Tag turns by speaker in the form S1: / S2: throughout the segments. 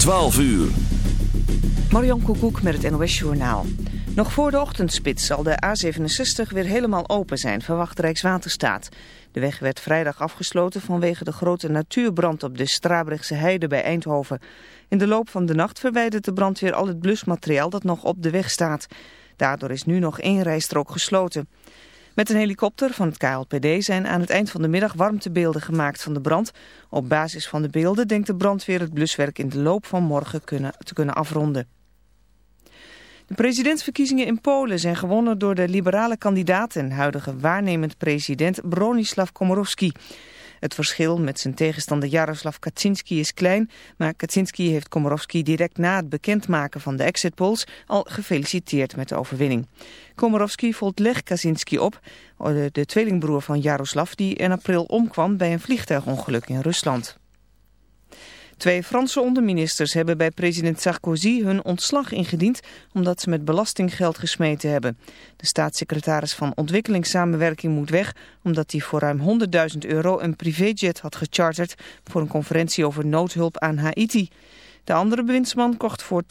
S1: 12 uur.
S2: Marion Koekoek met het NOS Journaal. Nog voor de ochtendspits zal de A67 weer helemaal open zijn, verwacht Rijkswaterstaat. De weg werd vrijdag afgesloten vanwege de grote natuurbrand op de Strabrechtse heide bij Eindhoven. In de loop van de nacht verwijdert de brandweer al het blusmateriaal dat nog op de weg staat. Daardoor is nu nog één rijstrook gesloten. Met een helikopter van het KLPD zijn aan het eind van de middag warmtebeelden gemaakt van de brand. Op basis van de beelden denkt de brandweer het bluswerk in de loop van morgen kunnen, te kunnen afronden. De presidentsverkiezingen in Polen zijn gewonnen door de liberale kandidaat en huidige waarnemend president Bronislaw Komorowski. Het verschil met zijn tegenstander Jaroslav Kaczynski is klein, maar Kaczynski heeft Komorowski direct na het bekendmaken van de exit polls al gefeliciteerd met de overwinning. Komorowski volgt Lech Kaczynski op, de tweelingbroer van Jaroslav die in april omkwam bij een vliegtuigongeluk in Rusland. Twee Franse onderministers hebben bij president Sarkozy hun ontslag ingediend omdat ze met belastinggeld gesmeten hebben. De staatssecretaris van ontwikkelingssamenwerking moet weg omdat hij voor ruim 100.000 euro een privéjet had gecharterd voor een conferentie over noodhulp aan Haiti. De andere bewindsman kocht voor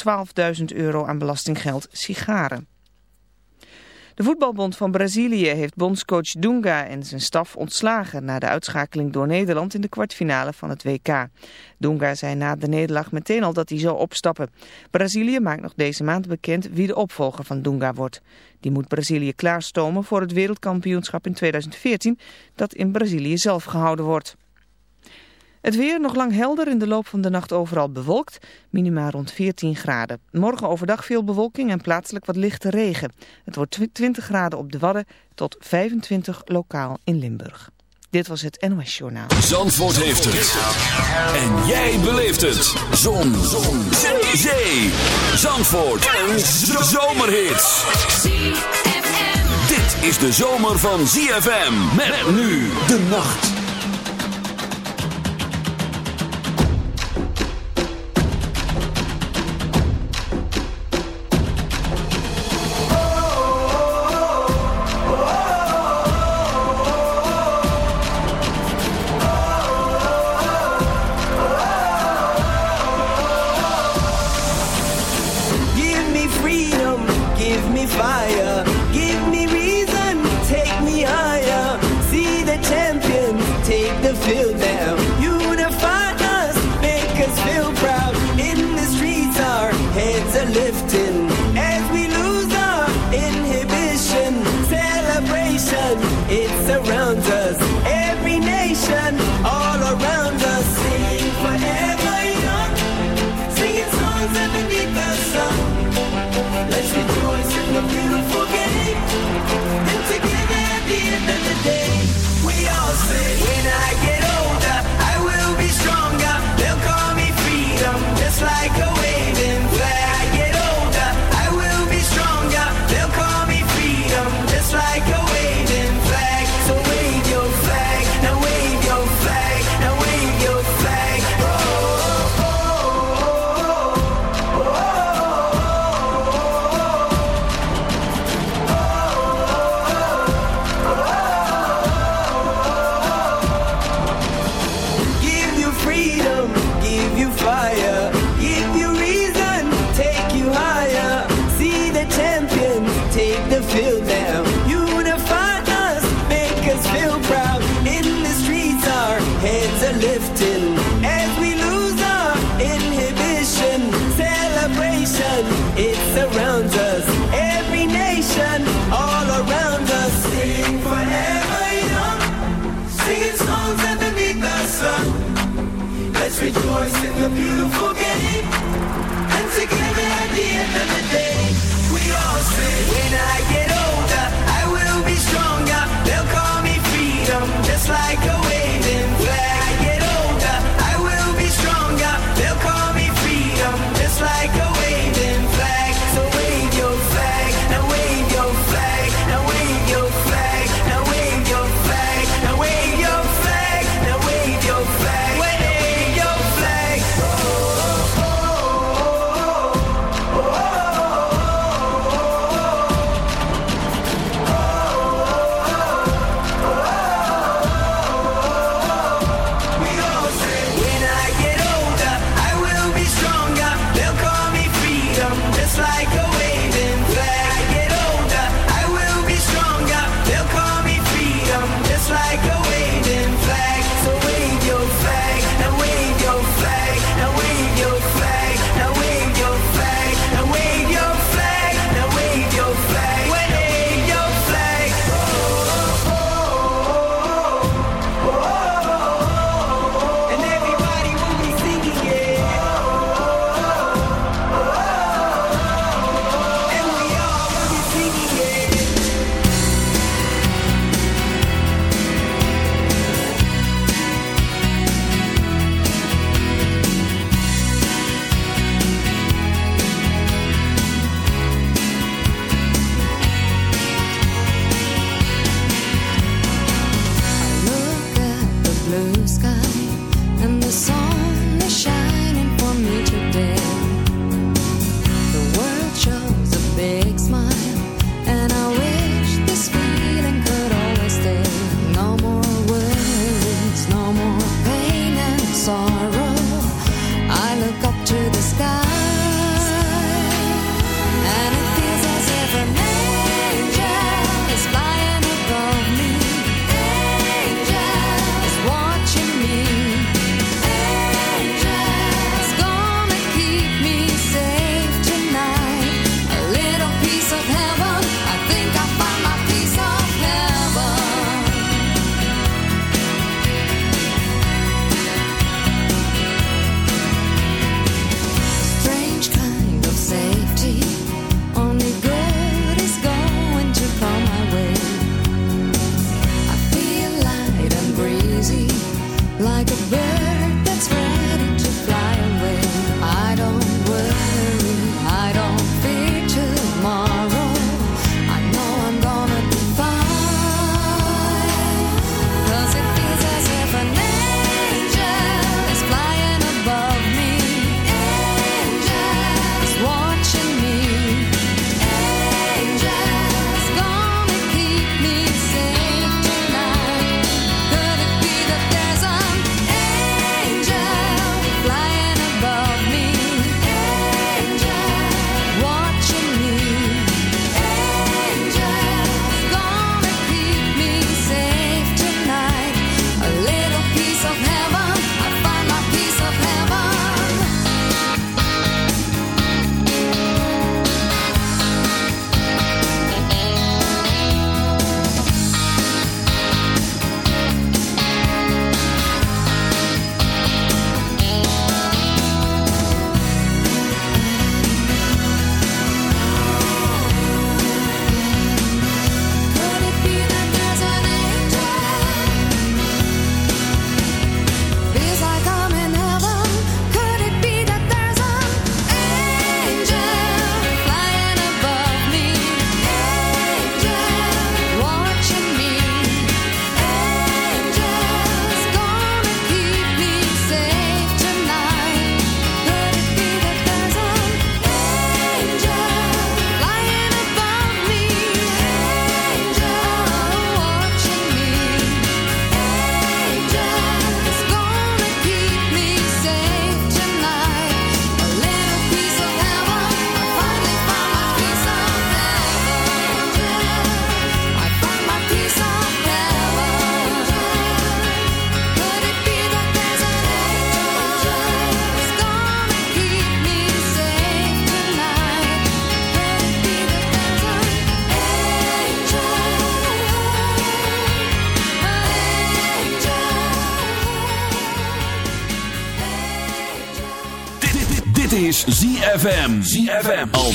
S2: 12.000 euro aan belastinggeld sigaren. De voetbalbond van Brazilië heeft bondscoach Dunga en zijn staf ontslagen na de uitschakeling door Nederland in de kwartfinale van het WK. Dunga zei na de nederlaag meteen al dat hij zou opstappen. Brazilië maakt nog deze maand bekend wie de opvolger van Dunga wordt. Die moet Brazilië klaarstomen voor het wereldkampioenschap in 2014 dat in Brazilië zelf gehouden wordt. Het weer nog lang helder, in de loop van de nacht overal bewolkt, minima rond 14 graden. Morgen overdag veel bewolking en plaatselijk wat lichte regen. Het wordt 20 graden op de Wadden tot 25 lokaal in Limburg. Dit was het NOS Journaal.
S1: Zandvoort heeft het. En jij beleeft het. Zon. Zon. Zee. Zandvoort. Een zomerhit. Dit is de zomer van ZFM. Met nu de nacht.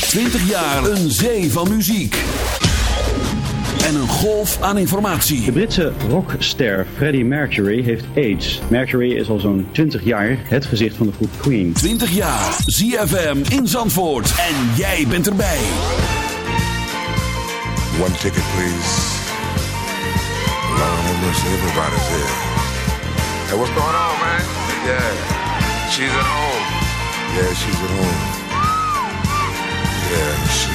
S1: 20 jaar een zee van muziek. En een golf aan informatie.
S3: De Britse rockster Freddie Mercury heeft AIDS. Mercury is al zo'n 20 jaar het gezicht van de groep Queen.
S1: 20 jaar, ZFM in Zandvoort. En jij bent erbij.
S4: One ticket please. Long mercy, everybody's here. Hey, what's going on man? Yeah, she's at home. Yeah, she's at home. can see.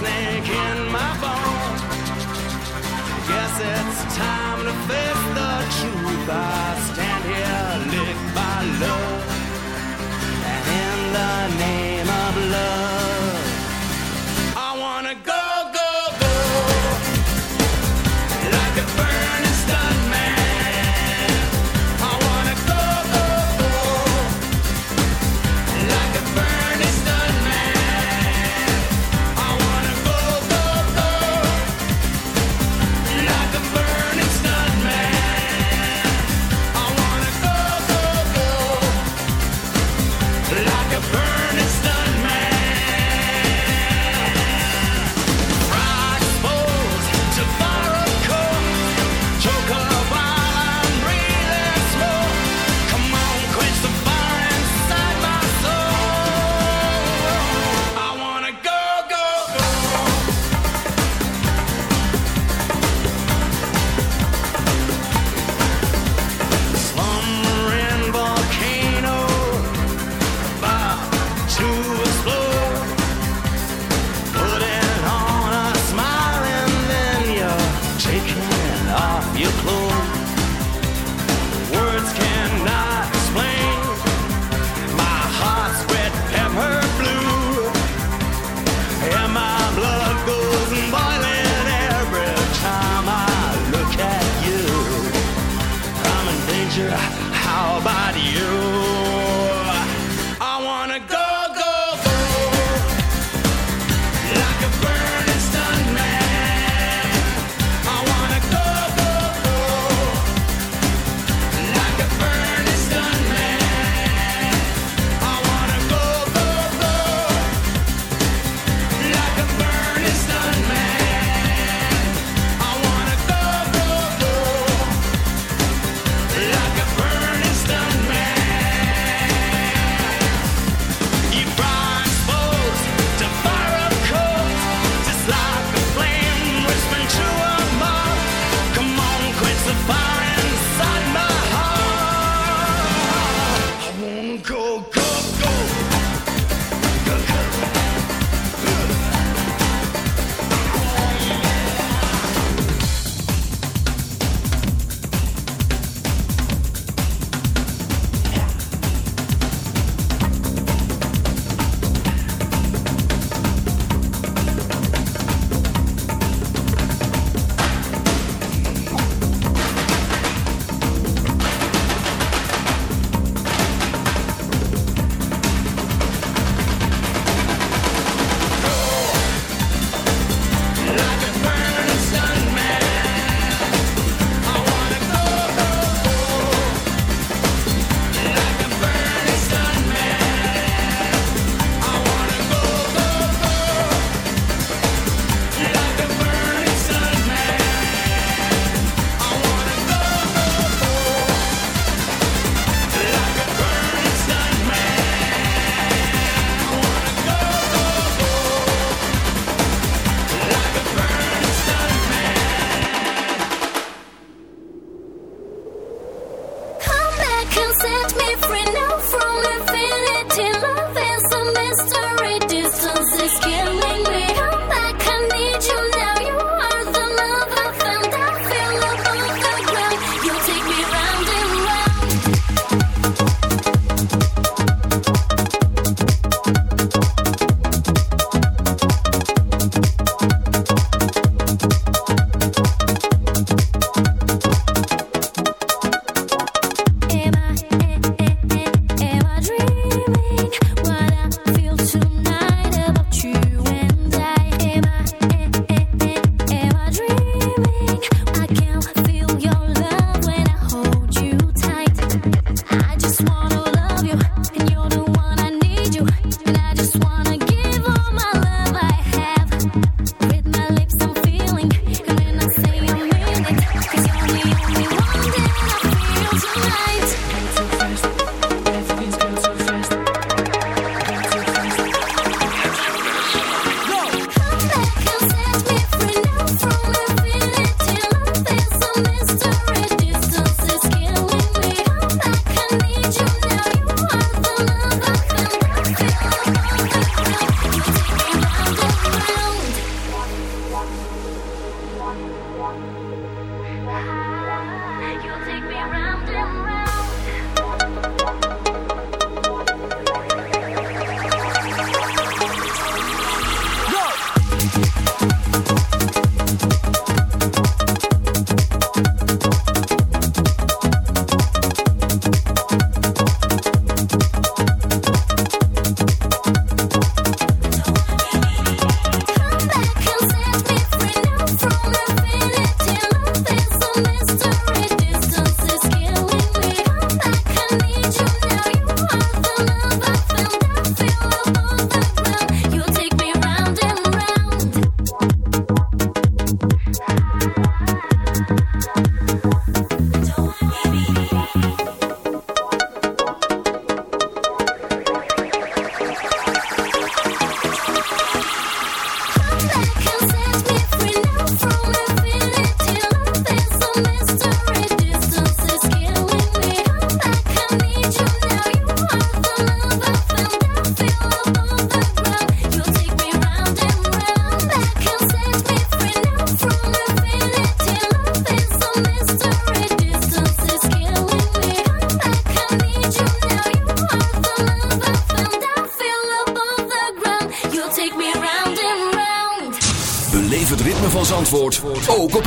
S5: wasteland.
S6: consent me
S1: free now from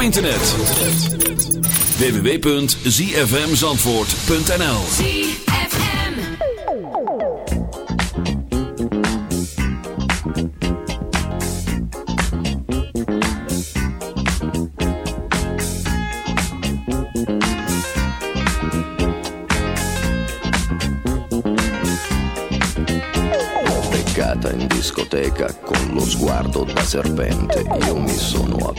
S1: internet. www.zfmzandvoort.nl
S6: ZFM.
S7: beccata in discoteca con lo sguardo da serpente. Io mi sono avvicinato,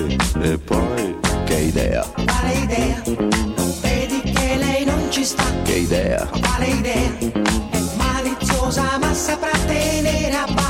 S7: E poi, e poi, che idea,
S8: Quale idea? Non vedi che lei non ci sta?
S7: che idea,
S8: Quale idea? È maliziosa ma saprà tenere a bada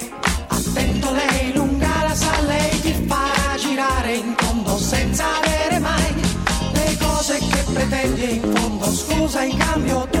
S8: causa y cambio.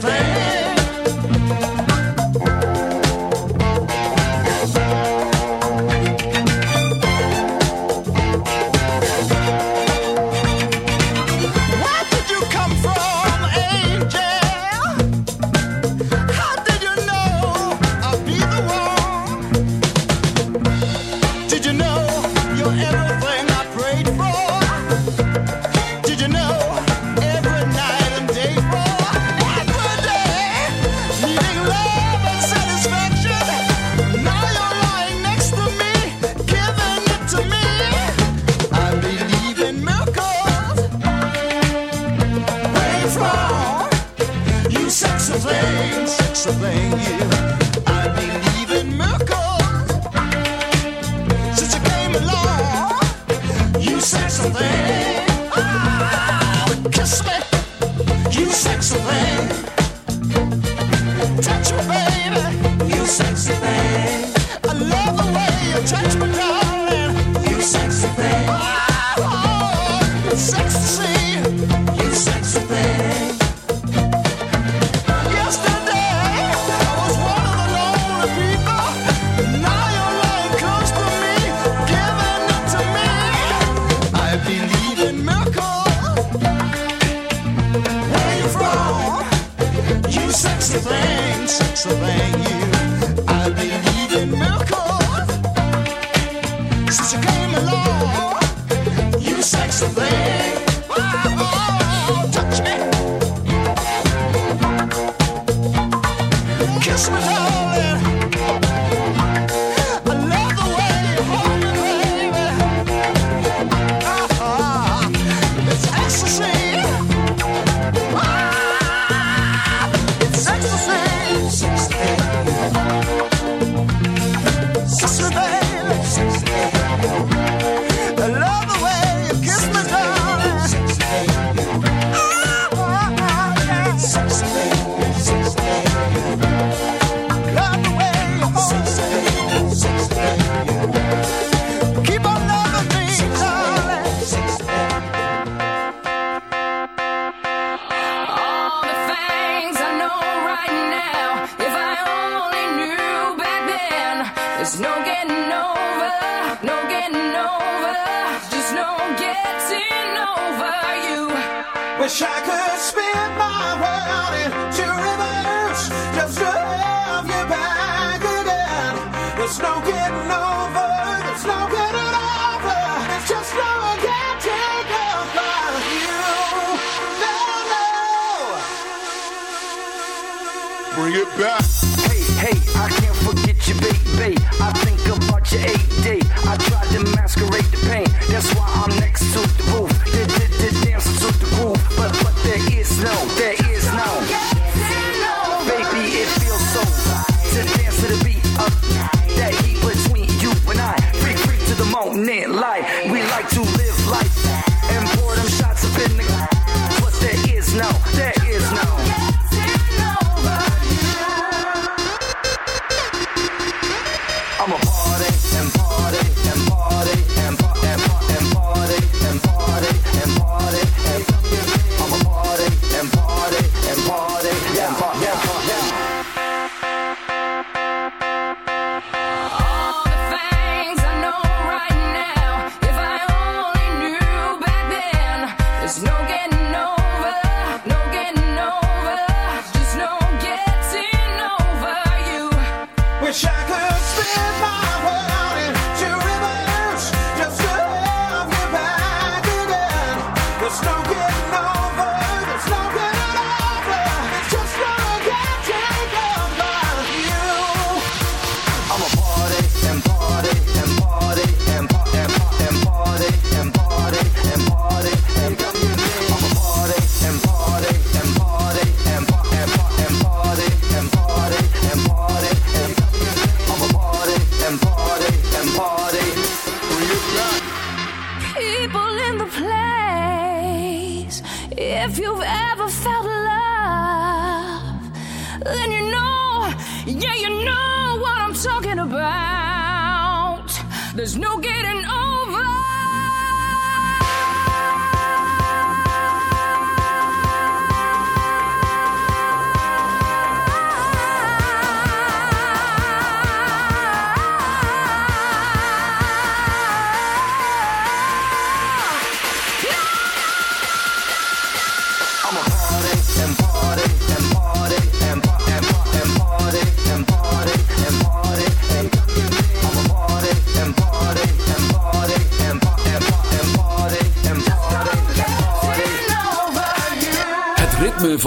S9: thing.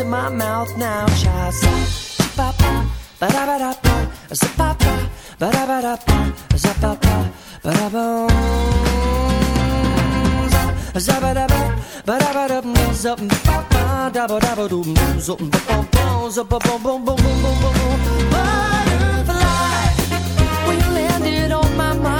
S10: into my mouth now, child. Ba ba da ba da ba, ba ba ba da ba da ba, ba ba ba da ba. Zabba-dabba, ba-dabba-dum, zup, ba-ba, dabba-dabba-dum, zup, ba-bum-bum, zup-ba-bum-bum-bum-bum-bum-bum. Butterfly, when you landed on my mind,